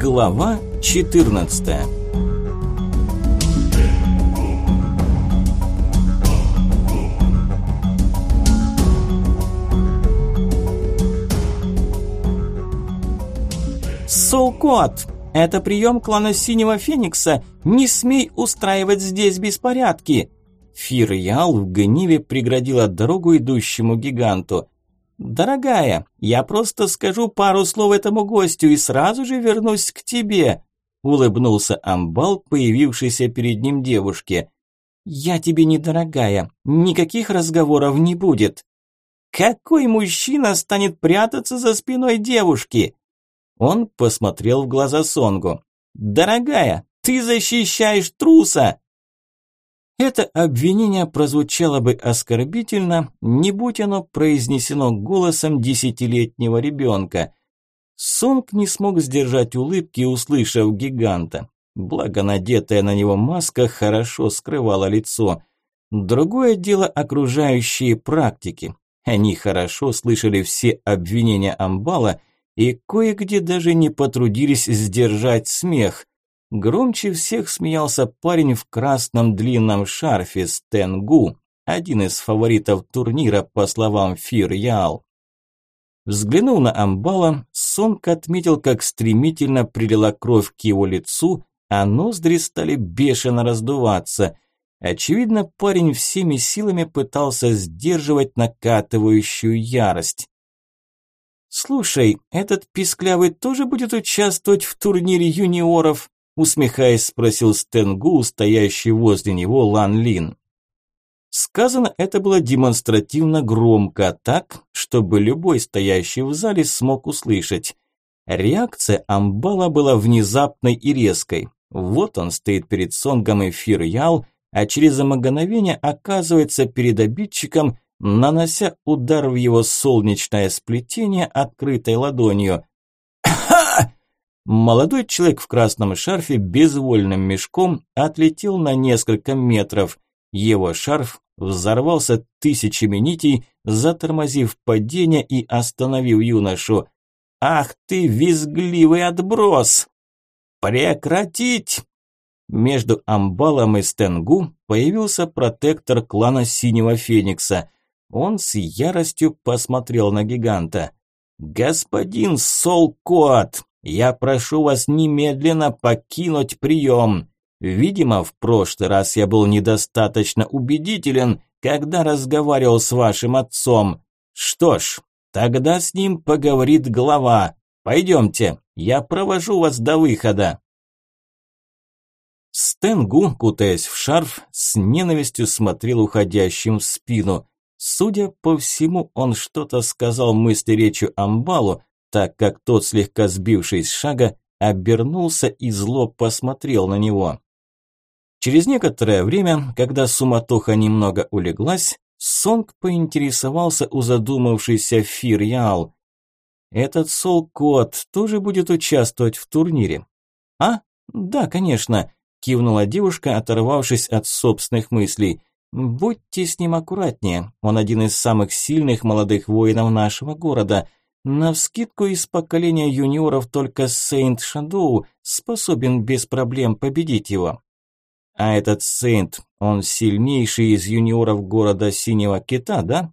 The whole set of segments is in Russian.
Глава 14 Солкот! Это прием клана Синего Феникса! Не смей устраивать здесь беспорядки!» Фирьял в гневе преградила дорогу идущему гиганту. «Дорогая, я просто скажу пару слов этому гостю и сразу же вернусь к тебе», улыбнулся Амбал, появившийся перед ним девушке. «Я тебе не дорогая, никаких разговоров не будет». «Какой мужчина станет прятаться за спиной девушки?» Он посмотрел в глаза Сонгу. «Дорогая, ты защищаешь труса!» Это обвинение прозвучало бы оскорбительно, не будь оно произнесено голосом десятилетнего ребенка. Сонг не смог сдержать улыбки, услышав гиганта. Благо надетая на него маска хорошо скрывала лицо. Другое дело окружающие практики. Они хорошо слышали все обвинения Амбала и кое-где даже не потрудились сдержать смех. Громче всех смеялся парень в красном длинном шарфе Стенгу, один из фаворитов турнира, по словам Фир Ял. Взглянув на Амбала, Сонг отметил, как стремительно прилила кровь к его лицу, а ноздри стали бешено раздуваться. Очевидно, парень всеми силами пытался сдерживать накатывающую ярость. «Слушай, этот писклявый тоже будет участвовать в турнире юниоров?» Усмехаясь, спросил Стэнгу, стоящий возле него Лан Лин. Сказано это было демонстративно громко, так, чтобы любой стоящий в зале смог услышать. Реакция Амбала была внезапной и резкой. Вот он стоит перед Сонгом и Фирьял, а через мгновение оказывается перед обидчиком, нанося удар в его солнечное сплетение открытой ладонью. Молодой человек в красном шарфе безвольным мешком отлетел на несколько метров. Его шарф взорвался тысячами нитей, затормозив падение и остановив юношу. «Ах ты, визгливый отброс!» «Прекратить!» Между Амбалом и Стенгу появился протектор клана Синего Феникса. Он с яростью посмотрел на гиганта. «Господин Солкот, я прошу вас немедленно покинуть прием. Видимо, в прошлый раз я был недостаточно убедителен, когда разговаривал с вашим отцом. Что ж, тогда с ним поговорит глава. Пойдемте, я провожу вас до выхода. Стенгу, кутаясь в шарф, с ненавистью смотрел уходящим в спину. Судя по всему, он что-то сказал мысли речью Амбалу, так как тот, слегка сбившись с шага, обернулся и зло посмотрел на него. Через некоторое время, когда суматоха немного улеглась, Сонг поинтересовался у задумавшейся Фир Ял. «Этот Сол-Кот тоже будет участвовать в турнире?» «А? Да, конечно», – кивнула девушка, оторвавшись от собственных мыслей. «Будьте с ним аккуратнее, он один из самых сильных молодых воинов нашего города – Навскидку из поколения юниоров только Сейнт Шадоу способен без проблем победить его. А этот Сейнт, он сильнейший из юниоров города Синего Кита, да?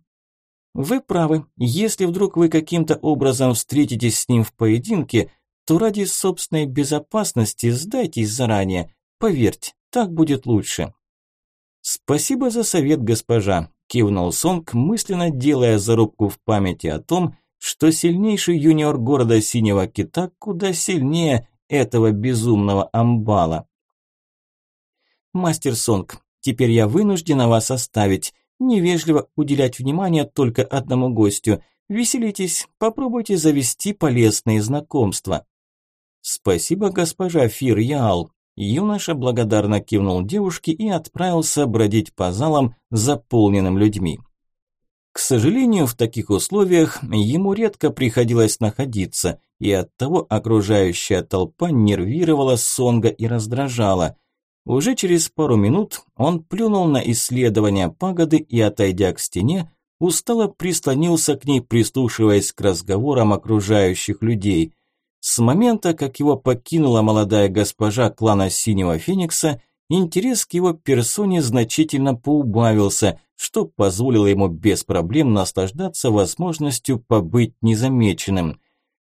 Вы правы. Если вдруг вы каким-то образом встретитесь с ним в поединке, то ради собственной безопасности сдайтесь заранее. Поверьте, так будет лучше. Спасибо за совет, госпожа, кивнул Сонг, мысленно делая зарубку в памяти о том, что сильнейший юниор города Синего Кита куда сильнее этого безумного амбала. Мастер Сонг, теперь я вынуждена вас оставить. Невежливо уделять внимание только одному гостю. Веселитесь, попробуйте завести полезные знакомства. Спасибо, госпожа Фир Яал. Юноша благодарно кивнул девушке и отправился бродить по залам, заполненным людьми. К сожалению, в таких условиях ему редко приходилось находиться, и оттого окружающая толпа нервировала Сонга и раздражала. Уже через пару минут он плюнул на исследование пагоды и, отойдя к стене, устало прислонился к ней, прислушиваясь к разговорам окружающих людей. С момента, как его покинула молодая госпожа клана Синего Феникса, интерес к его персоне значительно поубавился, что позволило ему без проблем наслаждаться возможностью побыть незамеченным.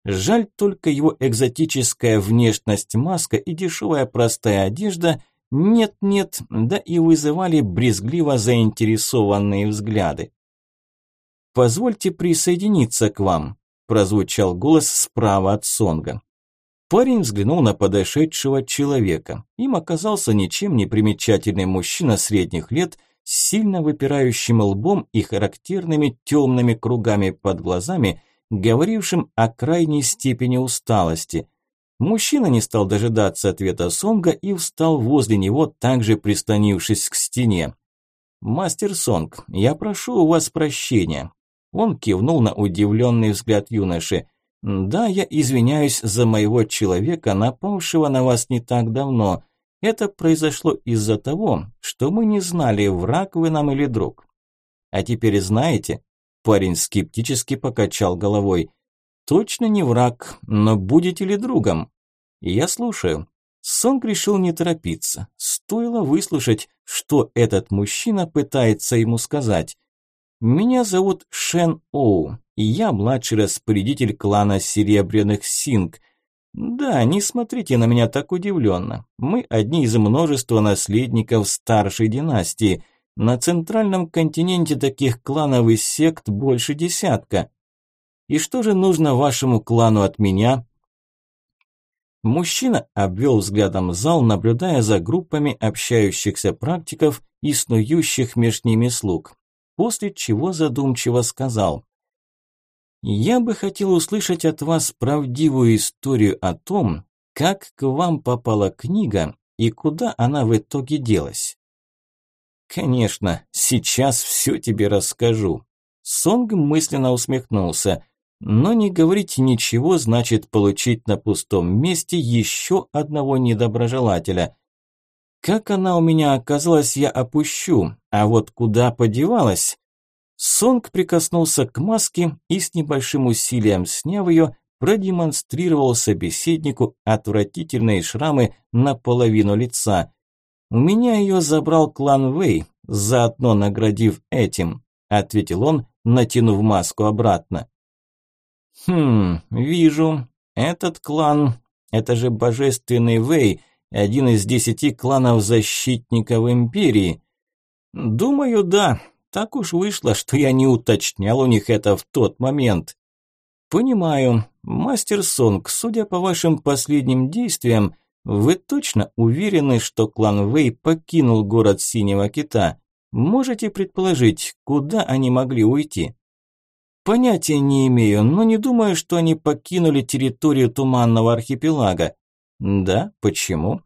Жаль только его экзотическая внешность, маска и дешевая простая одежда нет-нет, да и вызывали брезгливо заинтересованные взгляды. «Позвольте присоединиться к вам», – прозвучал голос справа от Сонга. Парень взглянул на подошедшего человека. Им оказался ничем не примечательный мужчина средних лет с сильно выпирающим лбом и характерными темными кругами под глазами, говорившим о крайней степени усталости. Мужчина не стал дожидаться ответа Сонга и встал возле него, также прислонившись к стене. «Мастер Сонг, я прошу у вас прощения». Он кивнул на удивленный взгляд юноши – да, я извиняюсь за моего человека, напавшего на вас не так давно. Это произошло из-за того, что мы не знали, враг вы нам или друг. А теперь знаете, парень скептически покачал головой. Точно не враг, но будете ли другом? Я слушаю. Сонг решил не торопиться. Стоило выслушать, что этот мужчина пытается ему сказать. Меня зовут Шен Оу я младший распорядитель клана Серебряных Синг. Да, не смотрите на меня так удивленно. Мы одни из множества наследников старшей династии. На центральном континенте таких кланов и сект больше десятка. И что же нужно вашему клану от меня? Мужчина обвел взглядом зал, наблюдая за группами общающихся практиков и снующих между ними слуг, после чего задумчиво сказал – я бы хотел услышать от вас правдивую историю о том, как к вам попала книга и куда она в итоге делась. Конечно, сейчас все тебе расскажу. Сонг мысленно усмехнулся. Но не говорить ничего значит получить на пустом месте еще одного недоброжелателя. Как она у меня оказалась, я опущу, а вот куда подевалась, Сонг прикоснулся к маске и с небольшим усилием сняв ее, продемонстрировал собеседнику отвратительные шрамы на половину лица. «У меня ее забрал клан Вэй, заодно наградив этим», ответил он, натянув маску обратно. «Хм, вижу. Этот клан, это же божественный Вэй, один из десяти кланов защитников Империи. Думаю, да, так уж вышло, что я не уточнял у них это в тот момент. Понимаю. Мастер Сонг, судя по вашим последним действиям, вы точно уверены, что клан Вэй покинул город Синего Кита? Можете предположить, куда они могли уйти? Понятия не имею, но не думаю, что они покинули территорию Туманного архипелага. Да, почему?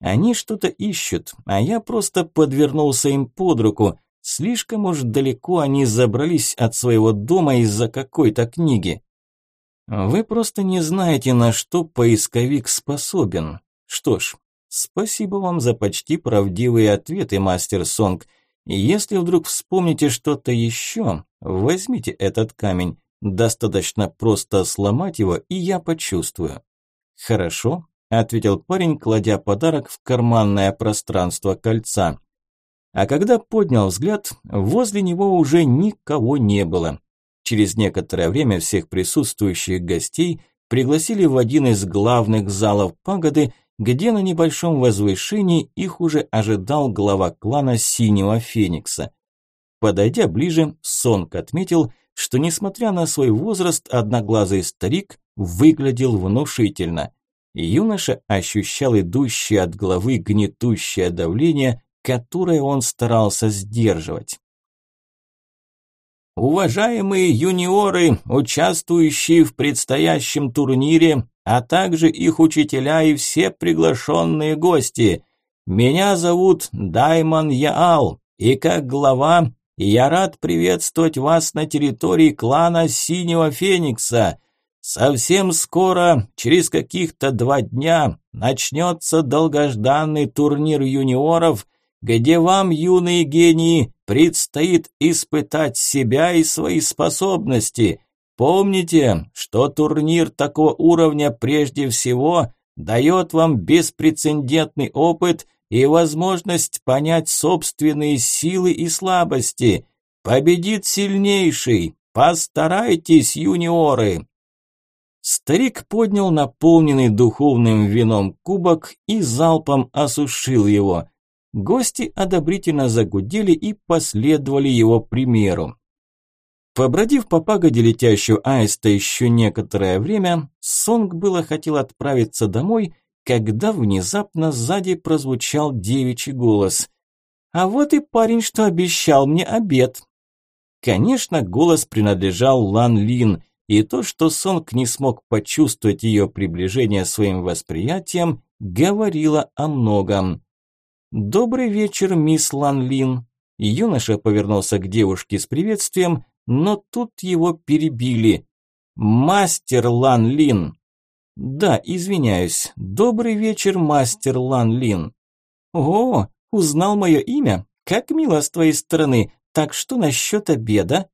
Они что-то ищут, а я просто подвернулся им под руку. Слишком уж далеко они забрались от своего дома из-за какой-то книги. Вы просто не знаете, на что поисковик способен. Что ж, спасибо вам за почти правдивые ответы, мастер Сонг. Если вдруг вспомните что-то еще, возьмите этот камень. Достаточно просто сломать его, и я почувствую. Хорошо, ответил парень, кладя подарок в карманное пространство кольца. А когда поднял взгляд, возле него уже никого не было. Через некоторое время всех присутствующих гостей пригласили в один из главных залов пагоды, где на небольшом возвышении их уже ожидал глава клана Синего Феникса. Подойдя ближе, Сонг отметил, что несмотря на свой возраст, одноглазый старик выглядел внушительно. Юноша ощущал идущее от головы гнетущее давление, которое он старался сдерживать. Уважаемые юниоры, участвующие в предстоящем турнире, а также их учителя и все приглашенные гости. Меня зовут Даймон Яал, и как глава я рад приветствовать вас на территории клана Синего Феникса. Совсем скоро, через каких-то два дня, начнется долгожданный турнир юниоров, где вам, юные гении, предстоит испытать себя и свои способности. Помните, что турнир такого уровня прежде всего дает вам беспрецедентный опыт и возможность понять собственные силы и слабости. Победит сильнейший. Постарайтесь, юниоры. Старик поднял наполненный духовным вином кубок и залпом осушил его. Гости одобрительно загудели и последовали его примеру. Побродив по пагоде летящего аиста еще некоторое время, Сонг было хотел отправиться домой, когда внезапно сзади прозвучал девичий голос. «А вот и парень, что обещал мне обед». Конечно, голос принадлежал Лан Лин, и то, что Сонг не смог почувствовать ее приближение своим восприятием, говорило о многом. «Добрый вечер, мисс Лан Лин». Юноша повернулся к девушке с приветствием, но тут его перебили. «Мастер Лан Лин!» «Да, извиняюсь. Добрый вечер, мастер Лан Лин». «О, узнал мое имя? Как мило с твоей стороны. Так что насчет обеда?»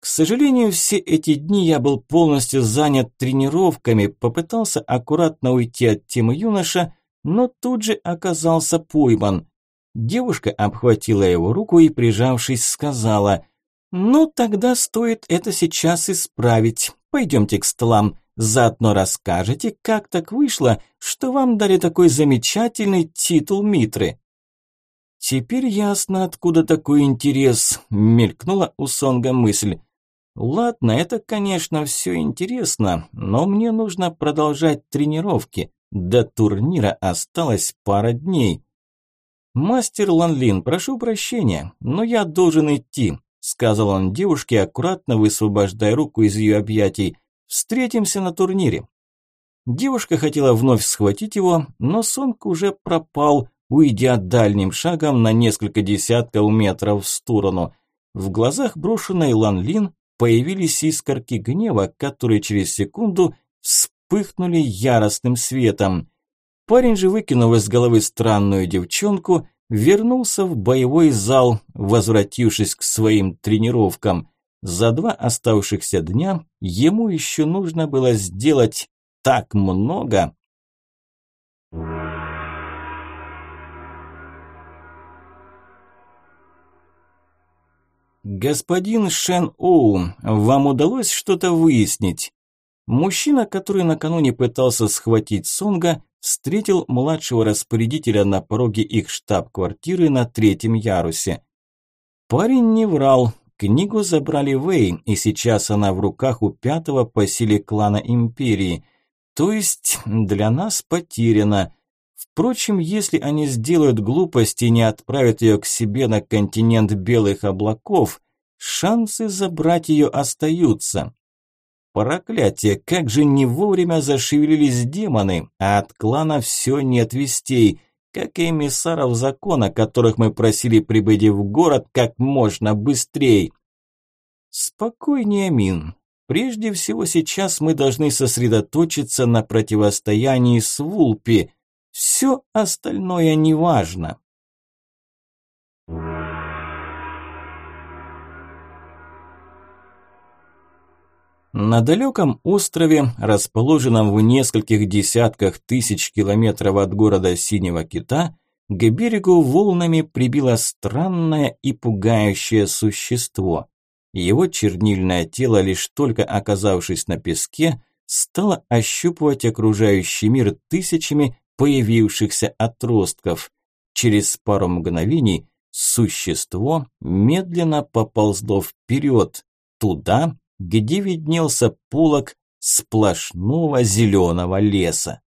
К сожалению, все эти дни я был полностью занят тренировками, попытался аккуратно уйти от темы юноша, но тут же оказался пойман. Девушка обхватила его руку и, прижавшись, сказала – «Ну, тогда стоит это сейчас исправить. Пойдемте к столам. Заодно расскажете, как так вышло, что вам дали такой замечательный титул Митры». «Теперь ясно, откуда такой интерес», – мелькнула у Сонга мысль. «Ладно, это, конечно, все интересно, но мне нужно продолжать тренировки. До турнира осталось пара дней». «Мастер Ланлин, прошу прощения, но я должен идти сказал он девушке, аккуратно высвобождая руку из ее объятий. «Встретимся на турнире». Девушка хотела вновь схватить его, но Сонг уже пропал, уйдя дальним шагом на несколько десятков метров в сторону. В глазах брошенной Лан Лин появились искорки гнева, которые через секунду вспыхнули яростным светом. Парень же, выкинув из головы странную девчонку, вернулся в боевой зал, возвратившись к своим тренировкам. За два оставшихся дня ему еще нужно было сделать так много. «Господин Шен Оу, вам удалось что-то выяснить?» Мужчина, который накануне пытался схватить Сонга, встретил младшего распорядителя на пороге их штаб-квартиры на третьем ярусе. Парень не врал, книгу забрали Вэй, и сейчас она в руках у пятого по силе клана Империи. То есть для нас потеряна. Впрочем, если они сделают глупость и не отправят ее к себе на континент белых облаков, шансы забрать ее остаются. Проклятие, как же не вовремя зашевелились демоны, а от клана все нет вестей, как и эмиссаров закона, которых мы просили прибыть в город как можно быстрее. Спокойнее, Мин. Прежде всего сейчас мы должны сосредоточиться на противостоянии с Вулпи. Все остальное неважно. На далеком острове, расположенном в нескольких десятках тысяч километров от города Синего Кита, к берегу волнами прибило странное и пугающее существо. Его чернильное тело, лишь только оказавшись на песке, стало ощупывать окружающий мир тысячами появившихся отростков. Через пару мгновений существо медленно поползло вперед, туда, где виднелся полог сплошного зеленого леса.